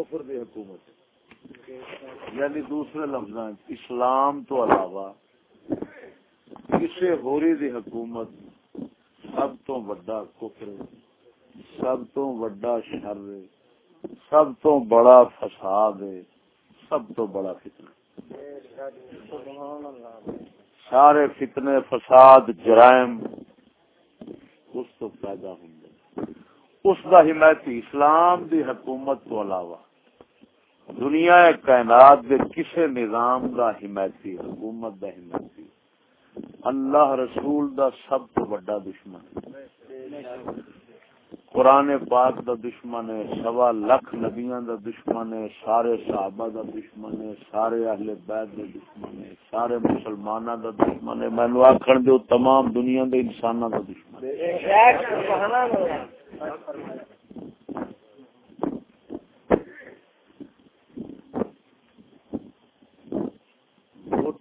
کفر دی حکومت۔ یعنی دوسرے لفظ اسلام تو علاوہ کسی ہوری دی حکومت سب تو وڈا کفر سب تو وڈا شر سب تو بڑا فساد ہے، سب تو بڑا فتنہ۔ سارے فتنے، فساد، جرائم اس تو پیدا ہوں اس دا حمایتی اسلام دی حکومت تو علاوہ۔ دنیا کائنات دے کسے نظام دا حمایتی حکومت دا حمایتی اللہ رسول دا سب تو بڑا دشمن۔ قرآن پاک دا دشمن ہے، سوا لکھ نبیاں دا دشمن ہے، سارے صحابہ دا دشمن ہے، سارے اہل بیت دا دشمن ہے، سارے مسلمانہ دا دشمن ہے۔ میں نو آکھن دے تمام دنیا دے انسانہ دا دشمن۔ ہے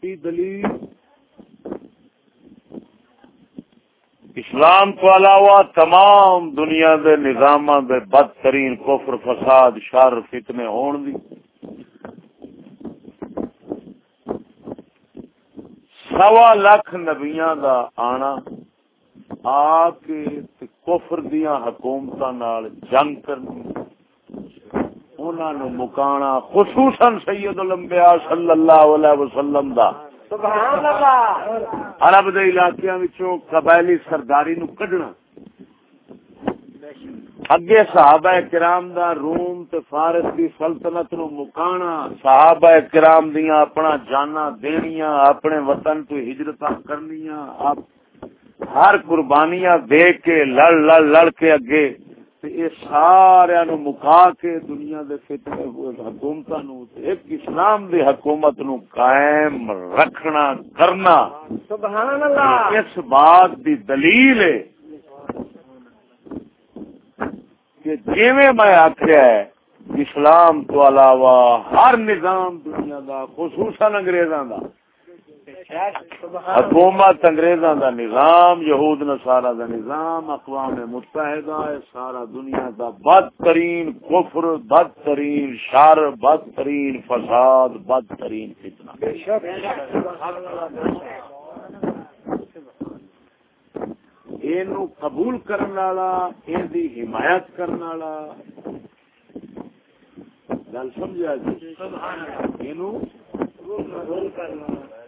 موٹی دلیل؟ اسلام کو علاوہ تمام دنیا دے نظام دے بدترین کفر، فساد، شر، فتنے ہون دی۔ سوا لاکھ نبیاں دا آنا، آ کے کفر دیا حکومت جنگ کرنی۔ انہوں مکانا خصوصاً سید الانبیاء صلی اللہ علیہ وسلم دا۔ عرب دے علاقے وچوں قبائلی سرداری نو کڈنا۔ اگے صحابہ کرام دا روم تے فارس دی سلطنت نو مکانا۔ صحابہ کرام دیاں اپنا جانا دینیاں اپنے وطن تو ہجرت کرنیاں۔ ہر قربانیاں دے کے لڑ لڑ لڑ کے اگے یہ سارا نو مکا کے دنیا دے فتنے حکومت نو ایک اسلام دی حکومت نو قائم رکھنا کرنا۔ سبحان اللہ۔ اس بات دی دلیل ہے کہ جیویں میں آخیا ہے اسلام تو علاوہ ہر نظام دنیا دا خصوصاً انگریزاں دا۔ حکومت انگریزاں دا نظام، یہود نصارا دا نظام، اقوام متحدہ سارا دنیا دا بدترین کفر، بدترین شر، بدترین فساد، بدترین فتنہ۔ اینو قبول کرن والا این دی حمایت کرن والا۔ گل سمجھا جی؟ اینو قبول کرن والا۔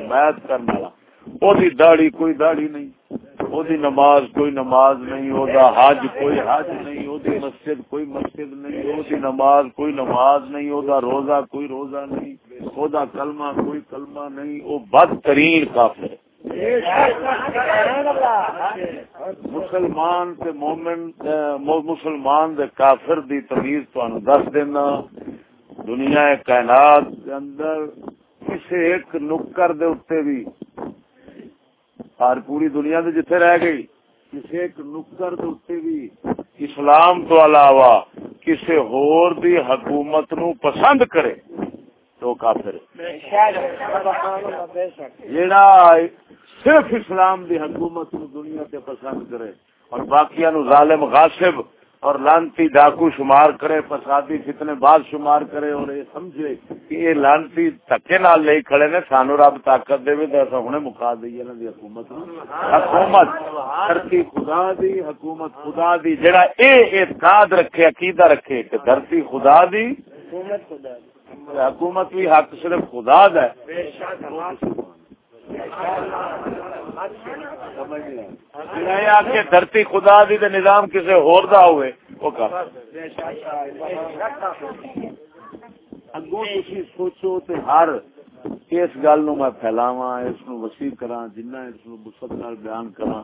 حمایت کرنے والا۔ او دی داڑھی کوئی داڑھی نہیں او دی نماز کوئی نماز نہیں او دا حج کوئی حج نہیں او دی مسجد کوئی مسجد نہیں او دی نماز کوئی نماز نہیں او دا روزہ کوئی روزہ نہیں او دا کلمہ کوئی کلمہ نہیں، او بدترین کافر ہے۔ مسلمان تے مومن مسلمان دے کافر دی تمیز تو دس دینا۔ دنیا کائنات دے اندر کسی ایک نکر دے اتے بھی۔ ہر پوری دنیا دے جتھے رہ گئی کسی ایک نکر دے اتے بھی۔ اسلام تو علاوہ کسی ہور دی حکومت نو پسند کرے تو کافر جیڑا صرف اسلام دی حکومت نو دنیا تے پسند کرے اور باقیاں نو ظالم غاصب اور لانتی ڈاکو شمار کرے فسادی فتنے بعد شمار کرے اور یہ سمجھے کہ یہ لانتی تکے نال لے کھڑے نے سانو رب طاقت دے تو ایسا ہنے مکا دی انہاں دی حکومت۔ حکومت دھرتی خدا دی حکومت خدا دی۔ جڑا اے اعتقاد رکھے عقیدہ رکھے کہ دھرتی خدا دی حکومت بھی حق صرف خدا دا ہے۔ کے دھرتی خدا دی دے نظام کسی ہور دا ہوئے، وہ اگوں تھی سوچو تے ہر اس گل نو میں پھیلاواں، اس نو وسیع کراں جنہ اس نو بسط نال بیان کراں۔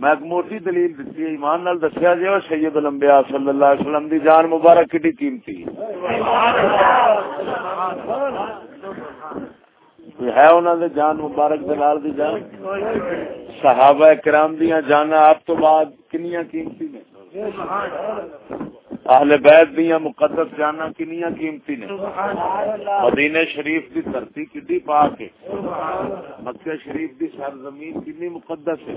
میں ایک موٹی دلیل دیتی ہے، ایمان نال دسیا جی سید الانبیاء صلی اللہ علیہ وسلم دی جان مبارک کڈی قیمتی ہے؟ ہے انہوں نے جان مبارک دلال دی جان؟ صحابہ کرام دیا جانا آپ تو بعد کنیا قیمتی نے؟ اہل بیت دیا مقدس جانا کنیا قیمتی نے؟ مدینہ شریف کی دھرتی کڈی پاک ہے مکہ شریف کی سرزمین کنی مقدس ہے؟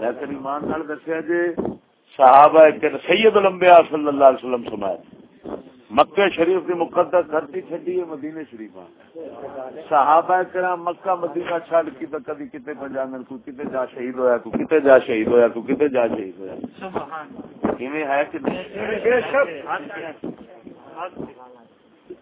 لیکن ایمان نال دسیا جی صحابہ سید الانبیاء صلی اللہ علیہ وسلم سمایا مکہ شریف کی مقدس دھرتی چڈی ہے مدینے شریف صحابہ کرام مکہ مدینہ چھڈ کی تو کدی کتے پہ جان کو کتے جا شہید ہویا کو کتے جا شہید ہویا کو کتے جا شہید ہویا۔ کیویں ہے کہ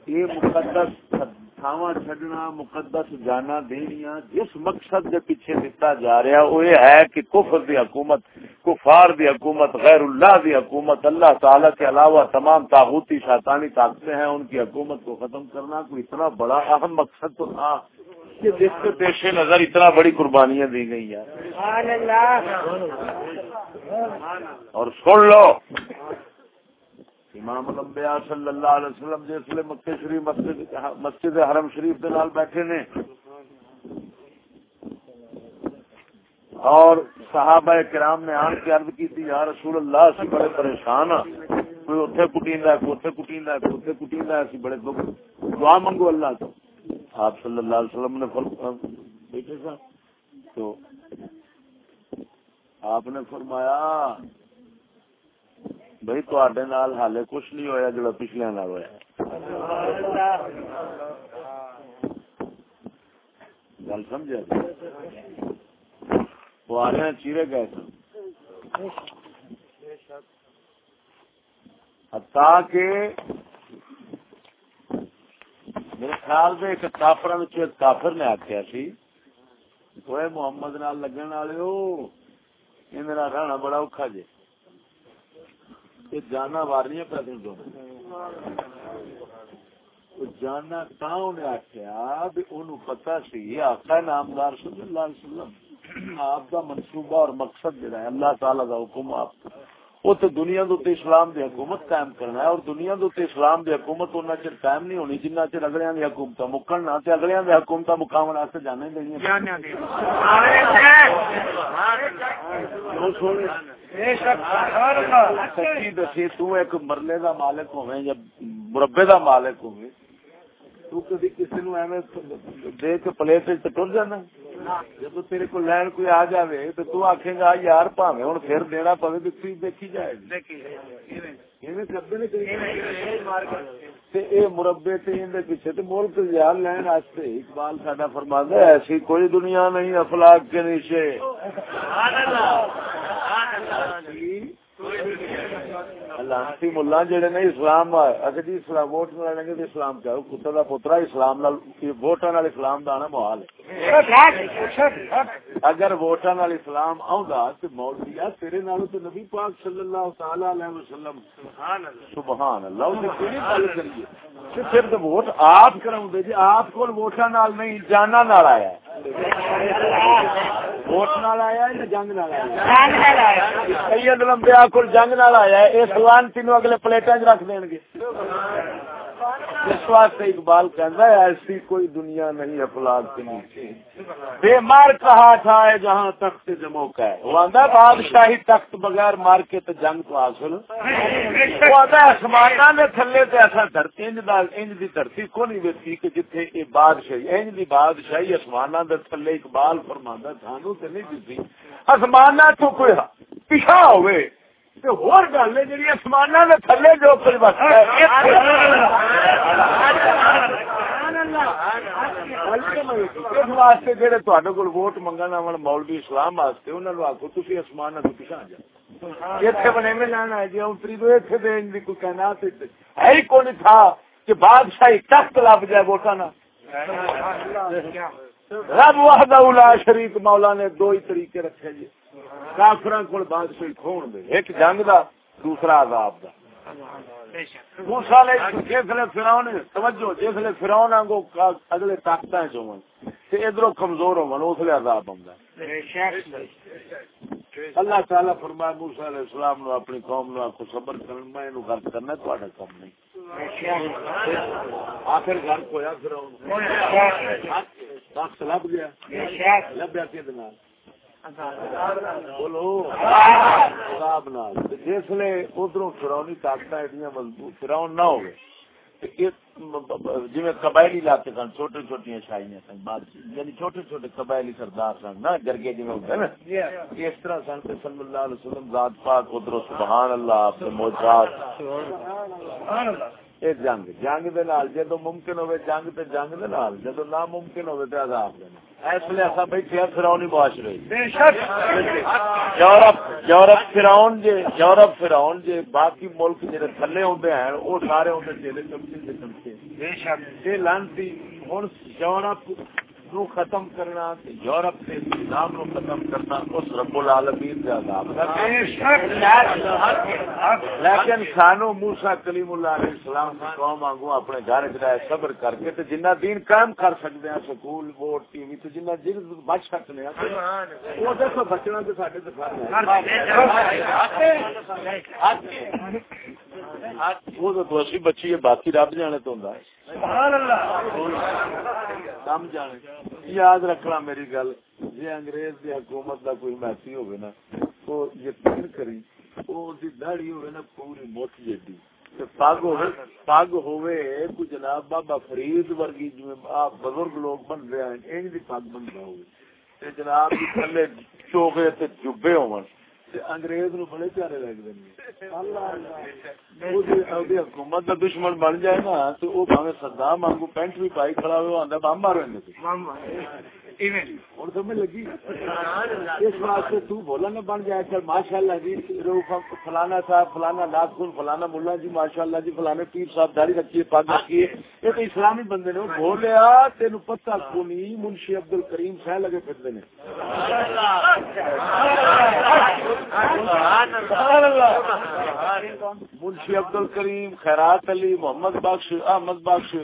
یہ مقدس تھاواں چھڈنا مقدس جانا دینیا جس مقصد کے پیچھے دتا جا رہا وہ یہ ہے کہ کفر دی حکومت کفار دی حکومت غیر اللہ دی حکومت اللہ تعالی کے علاوہ تمام تاغوتی شیطانی طاقتیں ہیں ان کی حکومت کو ختم کرنا کوئی اتنا بڑا اہم مقصد تو تھا کہ جس کے پیش نظر اتنا بڑی قربانیاں دی گئی ہیں۔ اور سن لو۔ امام الانبیاء صلی اللہ علیہ وسلم جس لیے مکہ شریف مسجد مسجد حرم شریف دے نال بیٹھے نے۔ اور صحابہ کرام نے آن کے عرض کی تھی، یا رسول اللہ سے بڑے پریشان ہاں۔ کوئی اتنے کٹیندا ہے، کوئی اتنے کٹیندا ہے، کوئی اتنے کٹیندا ہے بڑے دکھ۔ دعا منگو اللہ تو آپ صلی اللہ علیہ وسلم نے بیٹھے سا تو آپ نے فرمایا بھائی تڈے نال ہالے کچھ نہیں ہویا جڑا پچھلے نال ہوا گل سمجھا وہ آ رہے چیرے گئے سن۔ کہ میرے خیال سے ایک کافر کافر نے آخیا سی وہ محمد نال لگن والے رہنا بڑا اوکھا جی جانا واریاں پیسے دو جانا تا انہیں آخیا بھی ان پتا سی، آقا نامدار صلی اللہ علیہ وسلم، آپ کا منصوبہ اور مقصد جڑا ہے، اللہ تعالی کا حکم آپ تو دنیا دے اسلام دی حکومت قائم کرنا ہے اور دنیا دے اسلام دی حکومت اُنہ چر قائم نہیں ہونی جنہ چر اگلے دی حکومت مکن نہ تے اگلے دی حکومت مقام واسطے جانے دینی سچی دسی تو ایک مرلے دا مالک ہوے یا مربے دا مالک ہوے تو کدی کسی نو ایویں دے کے پلیٹ ٹر جانا؟ جب تیرے کو لین کوئی آ جائے تو تو آخے گا یار پاوے ہوں پھر دینا پوے تو تھی دیکھی جائے۔ مربے پیچھے تو ملک یار لین اقبال ساڈا ایسی کوئی دنیا نہیں افلاق کے نیچے۔ لانسی ہاں، ملا جڑے نے اسلام اگر جی اسلام ووٹ نہ لیں گے تو اسلام کیا کتے کا پوترا اسلام ووٹان نال اسلام کا آنا محال ہے۔ اگر ووٹان نال اسلام آؤں تو مولوی تیرے نال تو نبی پاک صلی اللہ تعالی علیہ وسلم، سبحان اللہ گل کریے؟ پھر تو ووٹ آپ کراؤں جی آپ کو ووٹان نال نہیں، جانا نال آیا ووٹ نال آیا یا جنگ نال آیا سید لمبیا کو جنگ نال آیا یہ سلان تینوں اگلے پلیٹا چ رکھ دیں گے۔ اس واسطے اقبال کہنا ہے، ایسی کوئی دنیا نہیں افلاد کے نیچے بے مار کہا تھا ہے جہاں تخت جمو کا ہے۔ وہ آدھا بادشاہی تخت بغیر مار کے تو جنگ تو حاصل۔ وہ آدھا آسمان نے تھلے تو ایسا دھرتی، انج انج دی دھرتی کو نہیں ویسی کہ جتھے یہ بادشاہی، انج دی بادشاہی آسمان دے تھلے اقبال فرمانا تھانو تو نہیں دیتی آسمان تو کوئی پیچھا ہوئے۔ گل ہے جی آسمان تھلے جو اس واسطے جہے تھوڑے ووٹ مولوی اسلام واسطے تھی آسمان بنے میں لانا ہے جی دین کی کوئی کہنا ہے ہی کون تھا کہ بادشاہی تخت لب جائے ووٹا نا رب وحدہ اولا شریف مولا نے دو ہی طریقے رکھے جی۔ کافر کو بادشاہی کھون دے، ایک جنگ دا، دوسرا عذاب دا۔ جسے فراؤن توجہ جسے فراؤن آگو اگلے طاقت ادھر کمزور ہو اس لیے عذاب آؤں اللہ تعالی فرمایا موسا علیہ السلام نو، اپنی قوم نو آخو صبر کرنا میں گھر کرنا تو تھوڑا کام نہیں۔ آخر گھر کویا فراؤن لب گیا۔ لبیا کہ بولو۔ جسے ادھر فرونی طاقت ایڈیاں مضبوط فراؤن نہ ہوگی جی قبائلی علاقے سن، چھوٹے چھوٹی شاہیاں سن یعنی چھوٹے چھوٹے قبائلی سردار سن نا جرگے جی ہوتے نا۔ اس طرح سن صلی اللہ علیہ وسلم ذات پاک ادھر سبحان اللہ، آپ کے موجات۔ یہ جنگ جنگ دے نال جدو ممکن ہوئے جنگ تے جنگ دے نال جدو ناممکن ہوئے تے عذاب دے اس لیے ایسا بیٹھے ہیں فرعونی معاشرے یورپ یورپ فرعون جے یورپ فرعون جے باقی ملک جڑے تھلے ہوندے ہیں او سارے ہوندے جیلے چمچے تے چمچے بے شک۔ یہ لانتی ہن یورپ نو ختم کرنا یورپ سے اسلام نو ختم کرنا اس رب العالمین کا عذاب لیکن سانو موسا کلیم اللہ علیہ السلام کی قوم آگو اپنے گھر جائے صبر کر کے تو جنہ دین قائم کر سکتے ہیں سکول ووٹ ٹی وی تو جنہ جن بچ سکتے ہیں۔ وہ دیکھو بچنا تو سارے وہ تو بچی ہے باقی رب جانے تو ہوں کم جانے۔ یاد رکھنا میری گل جی انگریز دی حکومت دا کوئی محسی ہوگی نا تو یقین کری وہ دہڑی ہوگی نا پوری مٹھ جیڈی۔ پگ پگ ہوئے کوئی جناب بابا فرید ورگی جو آپ بزرگ لوگ بن رہے ہیں دی پگ بن رہا ہوگی جناب تھلے چوکے جبے ہو انگریز نو بڑے پیارے لگتے حکومت کا دشمن بن جائے نا تو وہ سدا مانگو پینٹ بھی پائی کھڑا ہوا آدھا بم مارو۔ ہوں سمجھ لگی؟ اس واسطے تو بولا نہ بن جائے۔ چل ماشاء اللہ جی فلانا صاحب فلانا لاکھ خون فلانا ملا جی ماشاء اللہ جی فلانے پیر صاحب داری رکھیے پگ رکھیے۔ یہ تو اسلامی بندے نے بولیا تین پتا کونی منشی عبد الکریم سہ لگے پھرتے ہیں منشی عبد الکریم خیرات علی محمد بخش احمد بخش۔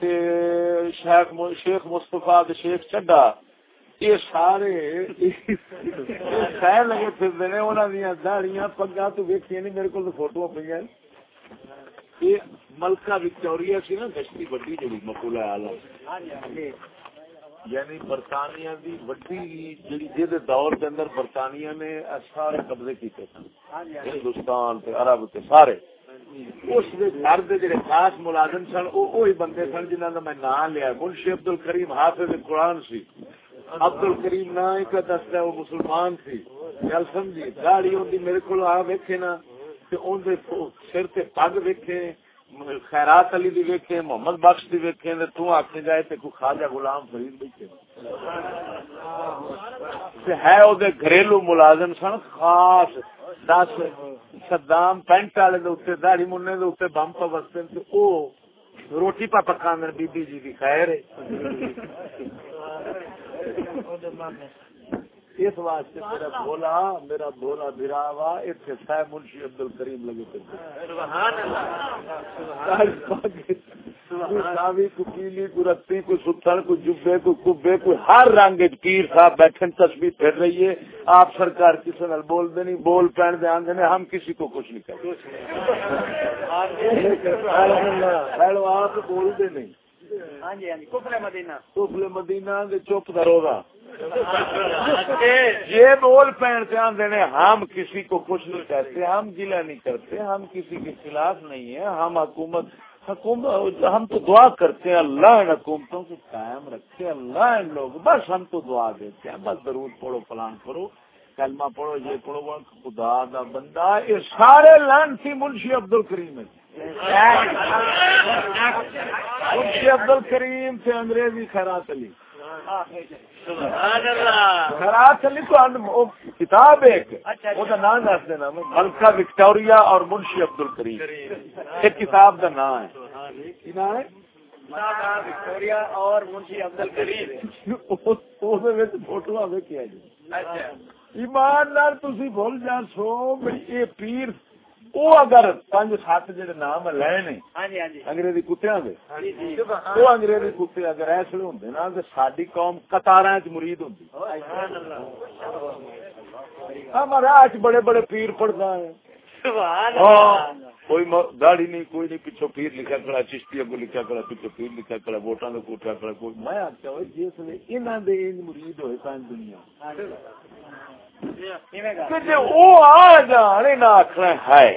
شیخ شیخ مستفا شیخ چڈا، یہ سارے سہ لگے پھرتے نے انہوں دیا دہڑیاں پگا تو ویکیا نہیں، میرے کو فوٹو پہ یہ ملکہ وکٹوریا سی نا، گشتی وڈی جڑی مکولا آلم یعنی برطانیہ دی وڈی جڑی جہد دور کے اندر برطانیہ نے سارے قبضے کیتے سن، ہندوستان تے عرب تے سارے۔ اس گھر جڑے خاص ملازم سن وہی بندے سن جنہوں کا میں نام لیا۔ منشی عبد الکریم حافظ قرآن سی۔ عبد الکریم نا ایک دستا وہ مسلمان سی۔ گل سمجھی؟ گاڑی ہوتی میرے کو آ ویکے نا سر تے پگ ویکے خیرات علی دی ویکھے، محمد بخش دی ویکھے، تے تو آکھے جائے تے کوئی خواجہ غلام فرید ویکھے بیٹھے ہے او دے گھریلو ملازم سن، خاص دس صدام پینٹ والے اتنے دہڑی منہ اتنے بم پا وستے او روٹی پا پکا بی بی جی کی خیر اس واسطے میرا بولا میرا بولا برا وا اتنے سہ منشی عبد الکریم لگے پیلی کو رتی کو ستن کو جبے کو کبے کو ہر رنگ پیر صاحب بیٹھن پھر رہی ہے۔ آپ سرکار کسی نال بول دے نہیں بول پہن دے آندے ہم کسی کو کچھ نہیں کرتے۔ آپ بول دے نہیں۔ ہاں جی ہاں جی مدینہ۔ چپ گا یہ بول پہنتے ہیں ہم کسی کو کچھ نہیں کہتے ہم گلا نہیں کرتے ہم کسی کے خلاف نہیں ہیں۔ ہم حکومت حکومت ہم تو دعا کرتے ہیں، اللہ ان حکومتوں کو قائم رکھتے اللہ ان لوگ بس ہم تو دعا دیتے ہیں، بس درود پڑھو، فلان کرو کلمہ پڑھو، یہ پڑھو خدا دا بندہ یہ سارے لان تھی منشی عبد الکریم منشی عبد الکریم تھے انگریزی خیرات علی۔ کتاب ایک نام دس دینا ملکہ وکٹوریا اور منشی عبد الکریم ایک کتاب کا نام ہے۔ وکٹوریا اور منشی عبد الکریم فوٹو ایمان نال تھی بھول جا سو یہ پیر وہ اگر پانچ سات جڑے نام لے۔ انگریزی جی، وہ انگریزی کتے اگر ایسے نا قوم مرید ہوں ہمارا آج بڑے بڑے پیر پڑتا ہے کوئی نہیں کوئی نہیں پیر لکھا کھڑا چشتی اگو لکھا کھڑا پیچھو پیر لکھا کھڑا ووٹاں کا کوٹا کھڑا کوئی میں جس نے مرید ہوئے سائن دنیا وہ آ جان آخنا ہے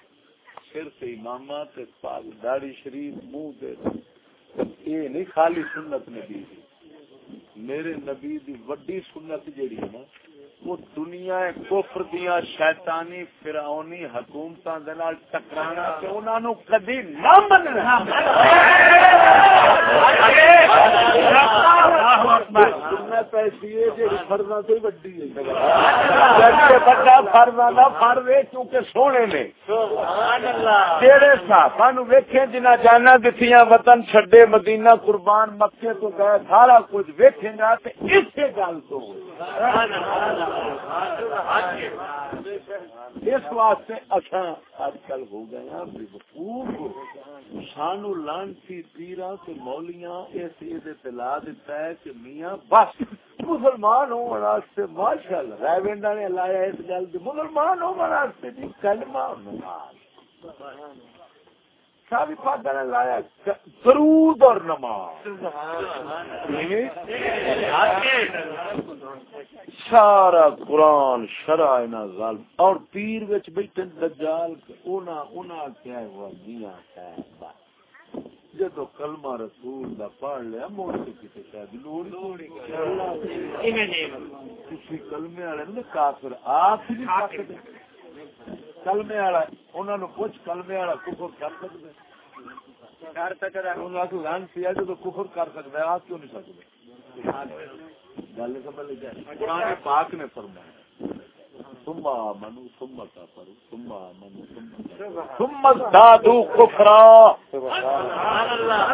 سر سے امامہ داڑی شریف منہ یہ نہیں، خالی سنت نبی میرے نبی دی وڈی سنت جیڑی ہے نا وہ دنیا کفر دیا شیطانی فرعونی حکومتاں دے نال ٹکرانا تے انہاں نو کدی نہ مننا۔ سنت ایسی ہے جی فرضاں سے وڈی ہے بڑا فرضاں دا فرض ہے کیونکہ سونے نے سبحان اللہ جڑے صحابہ نو ویکھے جنہاں جانا دتیاں وطن چھڈے مدینہ قربان مکے تو گئے سارا کچھ ویکھیں گا تے اسی گل تو۔ سبحان اللہ اس واسطے اچھا اج کل ہو گئے سانو لانسی پیرا کے مولیاں اس اطلاع دیتا ہے کہ میاں بس مسلمان ہونے ماشاء اللہ رائے نے لایا اس گل دی، مسلمان ہونے جی کلمہ نماز لایا درود اور نماز۔ سارا قرآن شرع ظالم۔ اور پیر وچ بیٹھے دجال اونا اونا کیا جدو کلمہ رسول دا پڑھ لیا موڑ کے کسی شاید لوڑی کسی کلمے والے نے کافر کلمے والا انہوں نے پوچھ کلمے والا کفر کر سکتے کر سکتا لان پیا جو کفر کر سکتا ہے آپ کیوں نہیں سکتے گل سمجھ لگا قرآن پاک نے فرمایا ثم آمنوا ثم كفروا ثم آمنوا ثم ازدادوا كفرا. سبحان اللہ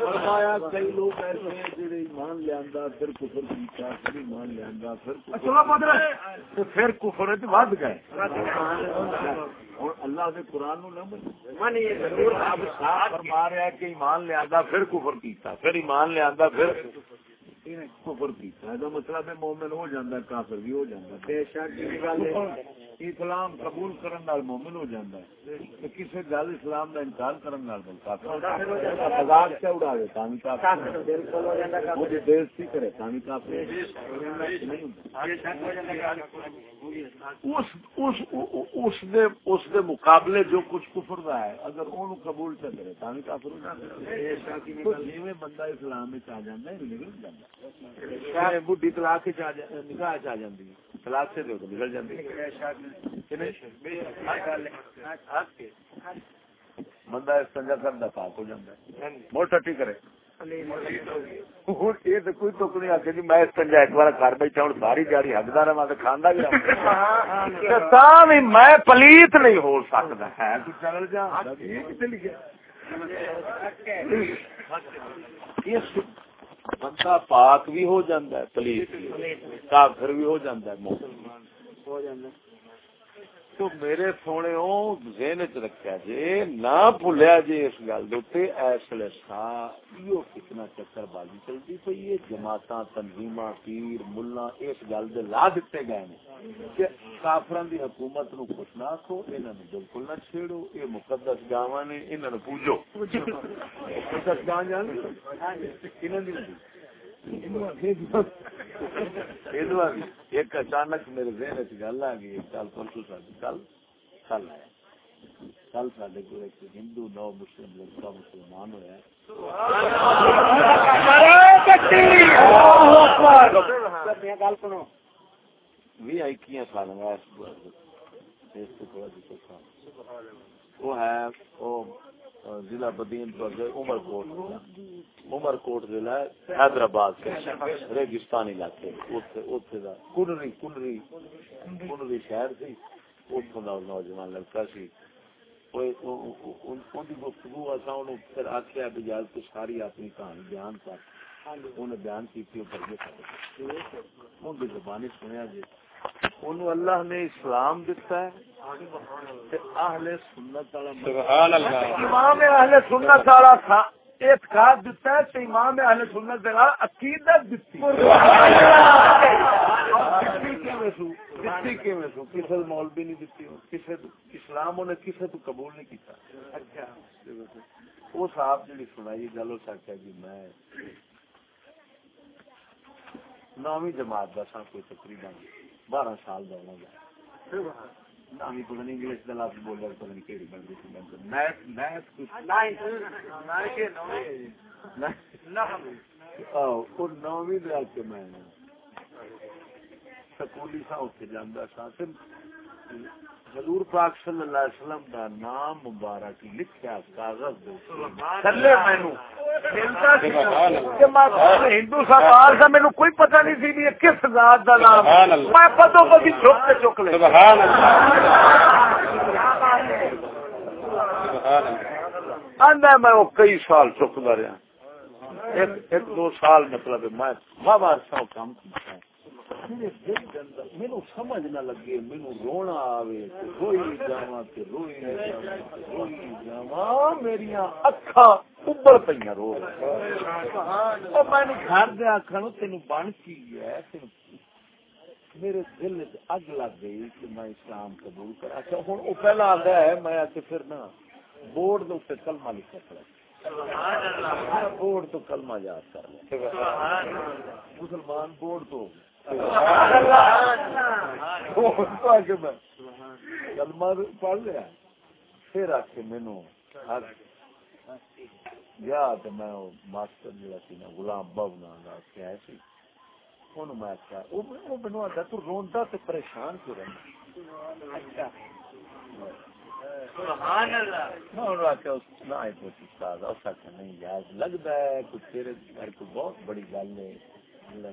فرمایا کئی لوگ ایسے ہیں جڑے ایمان لے آندا پھر کفر کیتا پھر ایمان لے آندا پھر کفر پھر کفر تے ود گئے۔ اور اللہ دے قرآن نو نہ من ضرور اب صاف فرما رہا ہے کہ ایمان لے آندا پھر کفر کیتا پھر ایمان لے آندا پھر کفر کیتا مطلب ہے مومن ہو جاندہ کافر بھی ہو جاندہ بے جاتا اسلام قبول کرن نال مومن ہو جاتا ہے کسی گل اسلام کا انکار کرن نال مذاق سے اڑا دے تاں کافر بےزتی کرے تاں کافر اس دے مقابلے جو کچھ کفر دا ہے اگر اونوں قبول چ کرے تاں کافر ہو جاتا ہے جویں بندہ اسلام وچ آ جاندا ہے نکل جاندا ہے بڑھی طلاق نکاح چ جاتی طلاق سے نکل جاتی بندہ استنجا کرتا پاک ہو جاتا ہے۔ موٹ ٹٹی کرے۔ کوئی تک نہیں آخر جی میں استنجا ایک بار گھر بیٹھا ہوں ساری جاری حقدار رہا تو کھانا بھی میں پلیت نہیں ہو سکتا۔ ہے چل جا۔ بندہ پاک بھی ہو جاتا ہے پلیس کافر بھی ہو جاتا ہے ہو جاتا ہے۔ تو میرے سونے ذہن چ رکھا جی نہ بھولیا جی اس گل دے اس لیے کتنا چکر بازی چلتی پی ہے۔ جماعت تنظیم پیر ملا اس گل دے لا دیتے گئے کہ کافران دی حکومت نو کچھ نہ آخو انہوں نے بالکل نہ چھیڑو۔ یہ مقدس گاواں نے انہوں نے پوجو۔ مقدس گاہ جان ایک اچانک میرے ذہن چ گل آ گئی کل پرسوں سال کل کل ہے کل سڈے کو ایک ہندو نو مسلم لڑکا مسلمان ہوا بھی اکی سال وہ ہے ضلع بدین عمر کوٹ عمر کوٹ ضلع حیدرآباد ریگستانی علاقے۔ کنری کنری کنری شہر سی۔ اتوں کا نوجوان لڑکا سی۔ گفتگو پھر آخیا بھی جال تو ساری اپنی کہانی بیان کر۔ انہیں بیان کی زبانی سنیا جی۔ انہوں اللہ نے اسلام دیتا ہے اہل سنت امام اہل سنت والا اعتقاد دیتا ہے امام اہل سنت عقیدت دیتی مولوی نہیں دیتی کسی اسلام تو قبول نہیں کیتا۔ اچھا۔ سنائی گل ہو سکتا جی میں نویں جماعت کا سا کوئی تقریباً بارہ سال کا ہونا انگلش کا لفظ بولیا پتہ نہیں کہڑی بنتی سی میں سکولی سا اتنے جانا سا۔ حضور پاک صلی اللہ علیہ وسلم دا نام مبارک لکھیا کاغذ تھلے مینو ہندو سرکار کا مینو کوئی پتہ نہیں سی بھی کس ذات دا نام میں پتوں کو بھی چک کے چک لے۔ آندا میں وہ کئی سال چکتا رہا۔ ایک دو سال مطلب میں بابا سو کام مینو سمجھ نہ لگے مینو رونا آوے روئی جاوا روئی روئی جاوا میری اکھا ابر پہ رو میں گھر دے آخر تین بن کی ہے؟ میرے دل اگ لگ گئی کہ میں اسلام قبول کر اچھا ہوں وہ پہلا آ گیا ہے میں پھر نا بورڈ کے کلمہ لکھا پڑا بورڈ تو کلمہ یاد کر مسلمان بورڈ تو پڑھ لیا پھر آ کے مینو گیا میں ماسٹر جڑا سی نا غلام بابنا آخیا سی میں آخیا تو روندا پریشان کیوں رہنا لگتا ہے کچھ تیرے گھر کو بہت بڑی گل ہے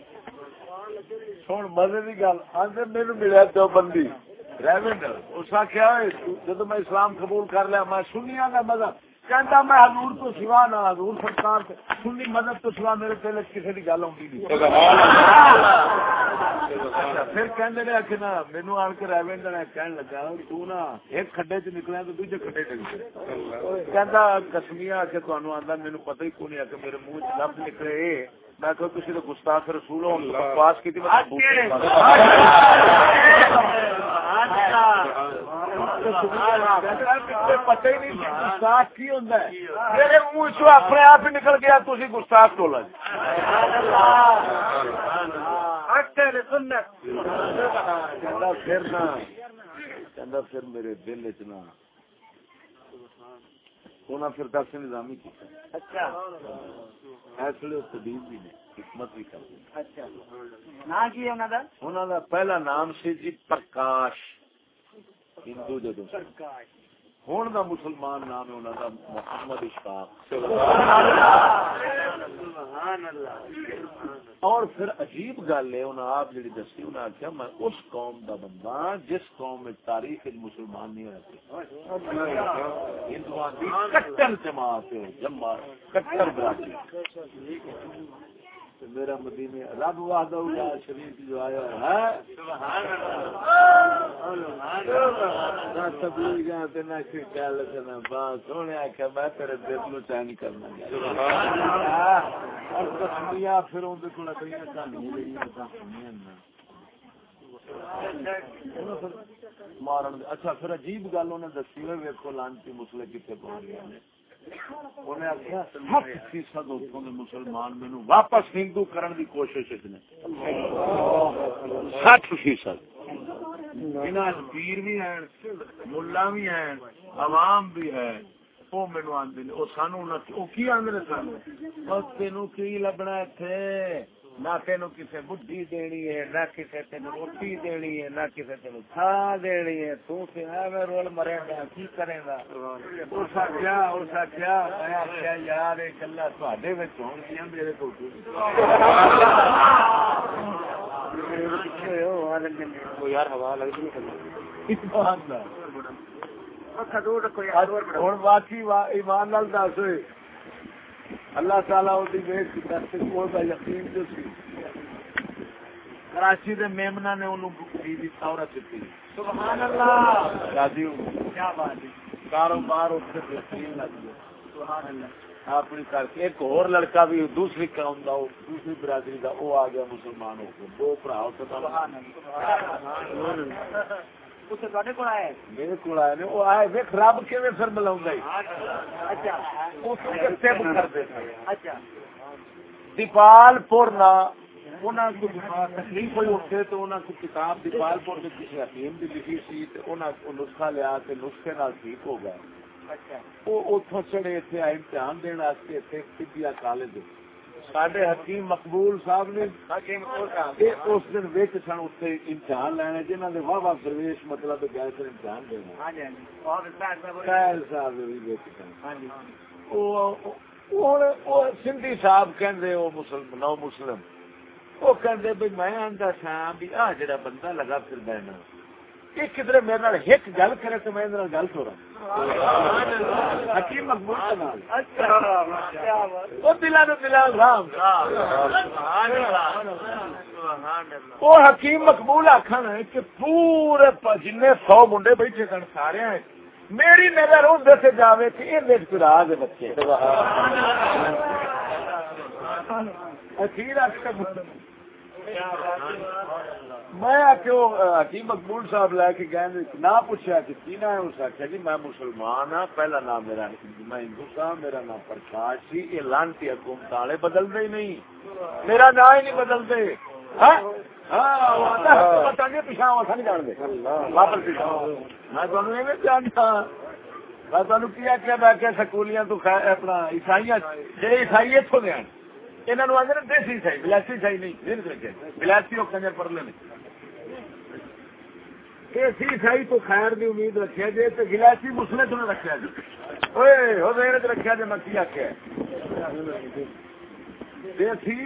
سن، مزے کی گل۔ آدھے میرے ملیا دو بندی۔ ریونڈ اس آخیا جب میں اسلام قبول کر لیا، میں سنیا کا مذہب کہندا، میں حضور تو سوا نہ، حضور سرکار سنی مذہب تو سوا میرے دل کسی کی گل آتی نہیں۔ اچھا، پھر کہندے نے کہ نا مینو آن کے ریونڈ نے کہن لگا، تو نا ایک کھڈے چ نکلیا تو دوجے کھڈے چ نکلے کہندا، کسمیا کہ تانوں آندا، مینوں پتہ ہی کوئی نہیں کہ میرے منہ چ لفظ نکلے۔ میں کہ کسی تو گستاخ رسول ہوں بکواس کی پتہ ہی نہیں گستاخ کی ہوں میرے منہ چ اپنے آپ ہی نکل گیا گستاخ ٹولا پھر میرے دل چ پھر دس نظامی اچھا۔ فیصلے طبیب بھی نے حکمت بھی کر اچھا۔ پہلا نام سی جی پرکاش۔ ہندو جدو ہوں دا مسلمان نام ہے انہوں دا محمد اشفاق۔ اور پھر عجیب گل ہے انہوں آپ جی دسی انہیں آخیا میں اس قوم دا بندہ ہاں، جس قوم میں تاریخ مسلمان نہیں ہوتے ہندو کٹر جماعت ہے، جماعت کٹر برادری۔ میرا مدینے رب وحدہ اللہ شریف جو آیا ہے۔ نہ تبلیغاں تے نہ کوئی تے نہ بات۔ سونے آکھیا میں تیرے دل نو چین کرنا اور تسمیہ پھر اون دے کول کئی کہانیاں لڑیاں کہانیاں مارن اچھا پھر عجیب گل انہیں دسی ہوئے ویکو لانتی مسلے کتنے پہنچ گئے مسلمان مینو واپس ہندو کرن کی کوشش سٹ فیصد۔ پیر بھی ہیں، ملا بھی ہیں، عوام بھی ہے وہ مینو آدھے سانو کی آدھے سانو؟ تین کی لبنا اتنے نہ تین کسی بڈی دینی ہے نہ کسی تین روٹی دینی ہے نہ کسی تین تھا دینی ہے۔ تو رول مرے گا کی کرے گا؟ اس کیا اس کیا؟ میں آخیا یار یہ گلا ہو میرے کو یار ہوا لگتی ہوں باقی ایمان دس ہوئے۔ اللہ تعالی یقین جو سی کراچی دے میمنا نے سبحان اللہ راضی کیا بات کاروبار بہترین لگ سبحان اللہ اپنی کر کے ایک اور لڑکا بھی دوسری قوم کا دوسری برادری کا وہ آ گیا مسلمان ہو کے۔ دو میرے آئے رب پھر ملا دیپال پور تکلیف ہوئی اٹھے تو کو کتاب دیپال پور میں کسی حکیم کی لکھی سی نسخہ لیا نسخے نال ٹھیک ہو گیا۔ وہ اتوں چڑے آئے امتحان اتنے طبیہ کالج سڈے حکیم مقبول صاحب نے اس دن ویچ سن اتنے امتحان لینے جنہوں نے واہ واہ درویش مطلب گئے سن امتحان دینا سندھی صاحب کہ نو مسلم وہ کہ میں آتا سا بھی آ جڑا بندہ لگا پھر بہنا یہ کدھر میرے ایک گل کرے تو میں گل تو حکیم مقبول وہ دلا تو دلا وہ حکیم مقبول آخر کہ پورے جن سو منڈے بیٹھے سن سارے میری نظر ادھر سے جاوے کہ یہ راہ بچے۔ اخیر میں حکیم مقبول صاحب لے کے گئے نہ پوچھا کہ کی نام ہے اس آخیا جی میں مسلمان ہاں پہلا نام میرا میں ہندو سا میرا نام پرکاش سی یہ لانتی حکومت والے بدلتے ہی نہیں۔ میرا نام ہی نہیں بدلتے۔ ہاں؟ ہاں،, ہاں، پیچھا نہیں جانتے۔ واپس پیچھا میں تمہیں جانتا۔ میں تمہیں کیا کیا میں کیا سکولیاں تو اپنا عیسائی جی عیسائی اتوں دیا انہوں آدھے دیسی سائی بلاسی سائی نہیں بلاسی وہ کنجر پڑ لے دیسی سائی تو خیر دی امید رکھا جائے تو گلاسی مسلے تو رکھا جائے ہو رکھا جائے میں کی آخیا دیسی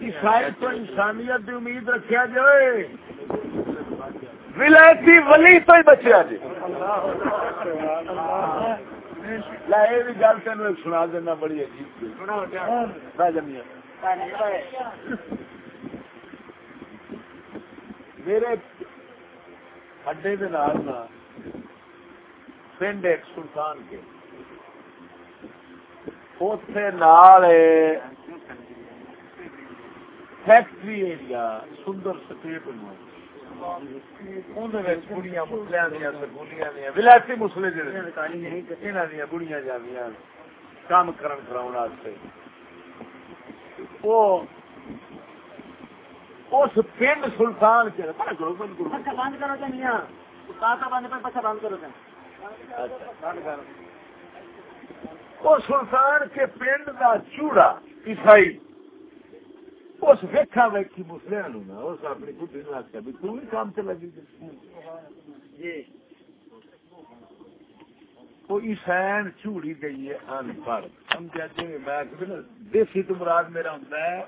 عیسائی تو انسانیت دی امید رکھا جائے ولایتی ولی تو ہی بچیا جی گل تین سنا دینا بڑی عجیب میرے اڈے پنڈ ایک سلطان کے۔ فیکٹری ایریا سندر سٹیٹ ولایتی مسلے بڑیاں جانا کام کرن کرا اس پنڈ سلطان بند کرو سلطان کے پنڈ کا چوڑا عیسائی۔ اس ویکھا ویکھی مسلیا نو نا اس اپنی بڈی نو آخیا بھی تم کام سے لگی جی وہ عیسائن چوڑی گئی ہے ان پڑھ سمجھا جی میں دیسی تو مراد میرا ہوتا ہے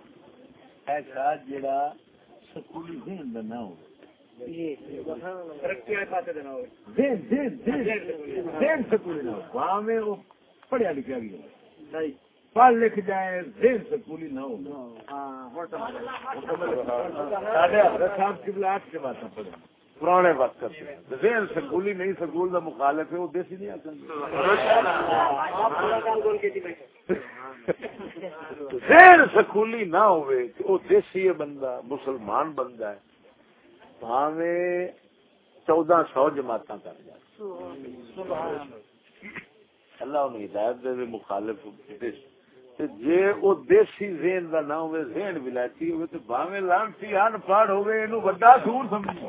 ایسا جڑا سکولی ذہن کا نہ ہو سکولی نہ ہو پڑھیا لکھا گیا پڑھ لکھ جائے ذہن سکولی نہ ہو۔ پرانے وقت ذہن سکولی نہیں سکول کا مخالف ہے وہ دیسی نہیں آتا۔ ذہن سکولی نہ ہوئے وہ دیسی بندہ مسلمان بندہ ہے۔ بھاوے چودہ سو جماعت کر جائے اللہ۔ انہیں ہدایت دے مخالف جی وہ دیسی ذہن کا نہ ہوئے، ذہن ولایتی تو باوے لانسی ان پڑھ ہوئے یہ بڑا سور سمجھو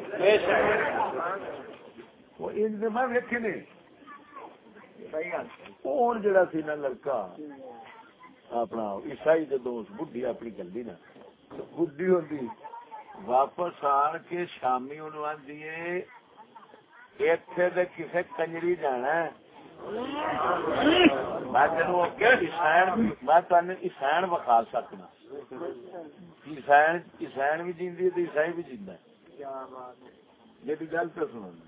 میں نے۔ ہوں جڑا سی نا لڑکا؟ اپنا عیسائی جدو بڈی اپنی چلتی نا بڈی ہوتی واپس آن کے شامی ان کنجری جانا میں سکنا۔ بھی جیندی ہے عیسائی بھی جی گل تو سن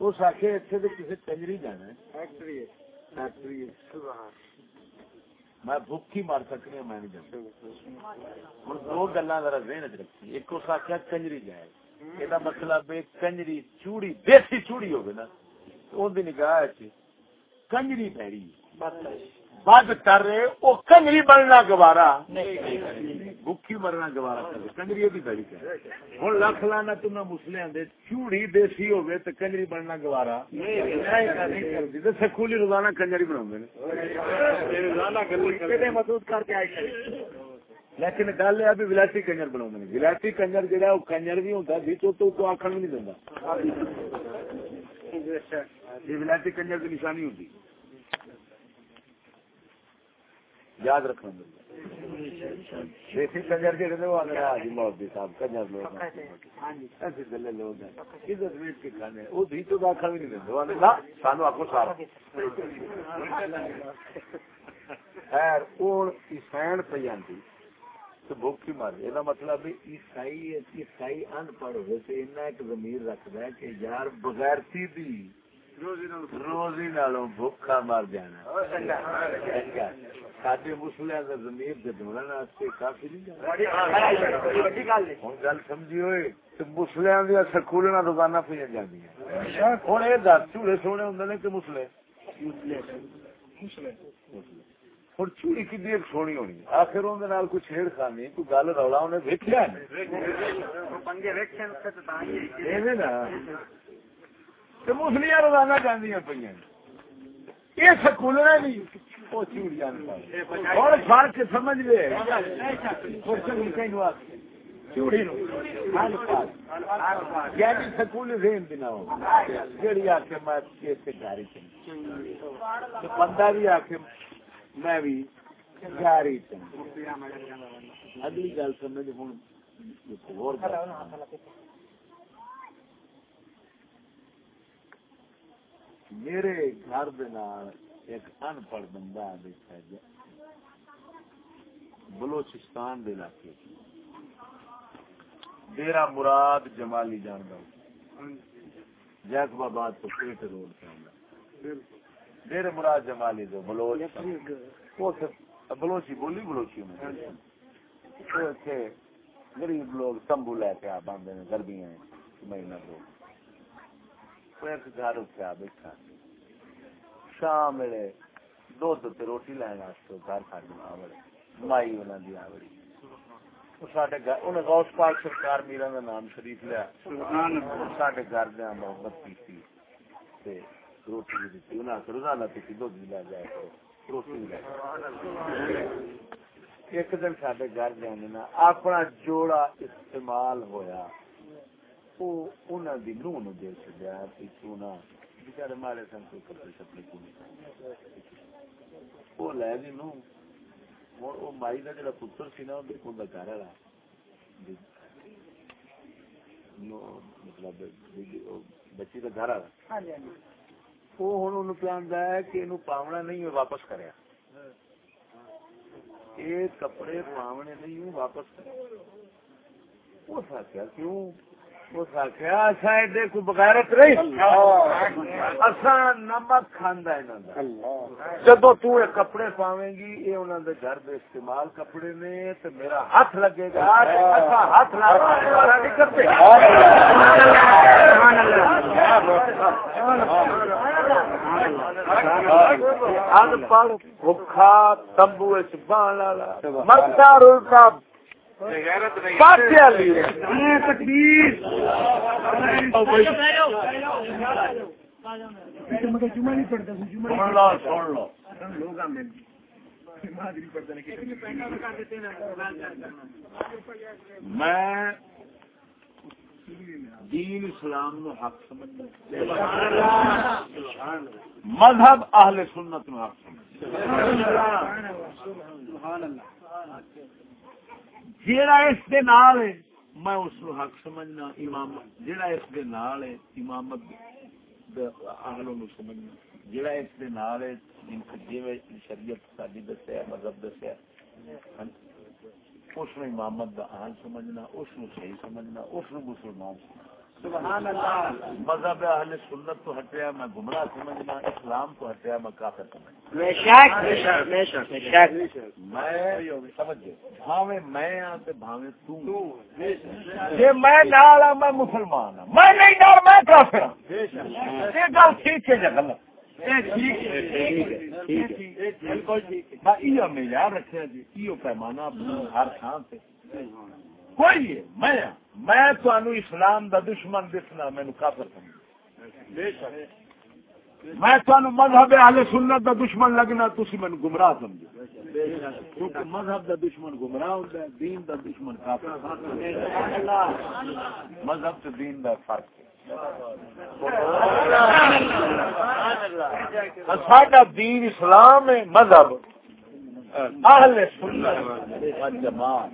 اس اتنے کسی کنجری جانا فیکٹری میں ہی مار سکنی میں نہیں جانا۔ ہوں دو گلا ذرا ذہن چ رکھی ایک اس آخیا کنجری جائے۔ یہ مطلب کنجری چوڑی دیسی چوڑی ہوگی نا ان نگاہ کنجری پیڑی بد کر رہے وہ کنجری بننا گوارا۔ بکی مرنا گوارا کنجری بھی پیڑی ہوں لکھ لانا مسلے دے چوڑی دیسی ہوگی تو کنجری بننا گوارا۔ سکولی روزانہ کنجری بنا محسوس کر۔ کے آئے لیکن گل یہ بھی ولایتی کنجر بنا ولایتی کنجر جہاں وہ کنجر بھی ہوتا بھی جی تو تو آخر بھی نہیں دینا یہ ولایتی کنجر کی نشانی ہوتی یاد رکھنا۔ دیسی کنجر جہاں وہ آدھے حاجی مولوی صاحب، کنجر لوگ ایسے دلے لوگ ہیں۔ عزت ویٹ کے کھانے وہ بھی تو آخر بھی نہیں دیں سانو آخو سارا۔ خیر وہ سین پہ جاتی تو بھوک مر یہ مطلب عیسائی عیسائی ان پڑھ ہوئے تو اتنا ایک ضمیر رکھتا ہے کہ یار بغیر دی روزی نالوں بھوکا مر جانا۔ سڈے مسلیا کا زمیر جدوڑن کافی نہیں ہوں گل سمجھی ہوئے مسلیا دیا سکولنا روزانہ پہ جی ہوں یہ دس چوڑے سونے ہوں کہ مسلے ہوں۔ چوڑی کی سونی ہونی آخر اندر کوئی چھیڑ خانی کوئی گل رولا انہیں ویکیا مسلیاں روزانہ جانا پہ یہ سکول بھی فرق سمجھ لے۔ چوڑی جی سکول جہی آ کے بندہ بھی آ کے میں بھی جاری اگلی گل سمجھ ہوں۔ میرے گھر ایک ان پڑھ بندہ بیٹھا بلوچستان دے علاقے ڈیرا مراد جمالی جانا جیکب آباد تو پیٹ روڈ پہ ڈیرے مراد جمالی دو بلوچ بلوچی بولی بلوچی غریب لوگ تمبو لے کے آ باندھے گرمیاں مہینہ ایک گھر آ بیٹھا. شام ویلے دھد روٹی لین واسطے گھر مائی انہیں غوث پاک سرکار میرا نام شریف لیا. گھر محبت کی روٹی دیتی انہیں روزانہ پیتی دھد بھی لے جائے روٹی لے ایک دن سڈے گھر جانے نا اپنا جوڑا استعمال ہویا انہوں دی نو نو دے چلیا پیچھو نہ بچارے مارے سن کوئی کپڑے شپڑے کو نہیں وہ لے گی نو وہ مائی کا جڑا پتر سی نا وہ گھر والا مطلب بچی کا گھر والا وہ ہوں ہے کہ پاونا نہیں واپس کریا یہ کپڑے پاونے نہیں واپس کرے اس آخیا کیوں بغیرت رہی۔ نمک کھانا جدو کپڑے پاوے گی یہ انہوں نے گھر دے استعمال کپڑے نے تو میرا ہاتھ لگے گا۔ ہاتھ کرتے۔ ان پڑھ بخا تمبو چان مرتا، رلتا میں دین اسلام نو حق سمجھ مذہب اہل سنت نو حق سمجھ جیڑا اس دے نال ہے، میں اس نو حق سمجھنا امام جیڑا اس دے نال ہے، امامت اہل نو سمجھنا۔ جیڑا اس دے نال ہے، جن جیویں شریعت ساڈی دسیا، مذہب دسیا۔ ہاں؟ اس نو امامت دا اہل سمجھنا، اس نو صحیح سمجھنا، اس نو مسلمان سمجھنا۔ مذہب اہل سنت تو ہٹیا میں گمراہ سمجھنا اسلام تو ہٹیا میں کافر سمجھنا۔ بھاوے میں ہاں تے بھاوے تو جے میں نال ہاں میں مسلمان ہاں۔ میں نہیں نال میں کافر ہاں۔ یہ گل ٹھیک ہے یا غلط؟ یاد جی پیمانہ ہر تھان سے کوئی میں میں تنوع اسلام دا دشمن دسنا مینو کافر سمجھ میں تمہیں مذہب اہل سنت دا دشمن لگنا تھی مینو گمراہ سمجھو۔ کیونکہ مذہب دا دشمن گمراہ ہوتا ہے دین دا دشمن کافر مذہب سے دین دا فرق ساڈا دین اسلام ہے مذہب۔ اہل سنت۔ جماعت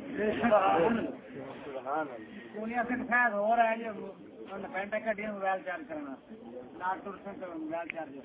دنیا سے شاید ہو رہا ہے جو چارج کرنا چارج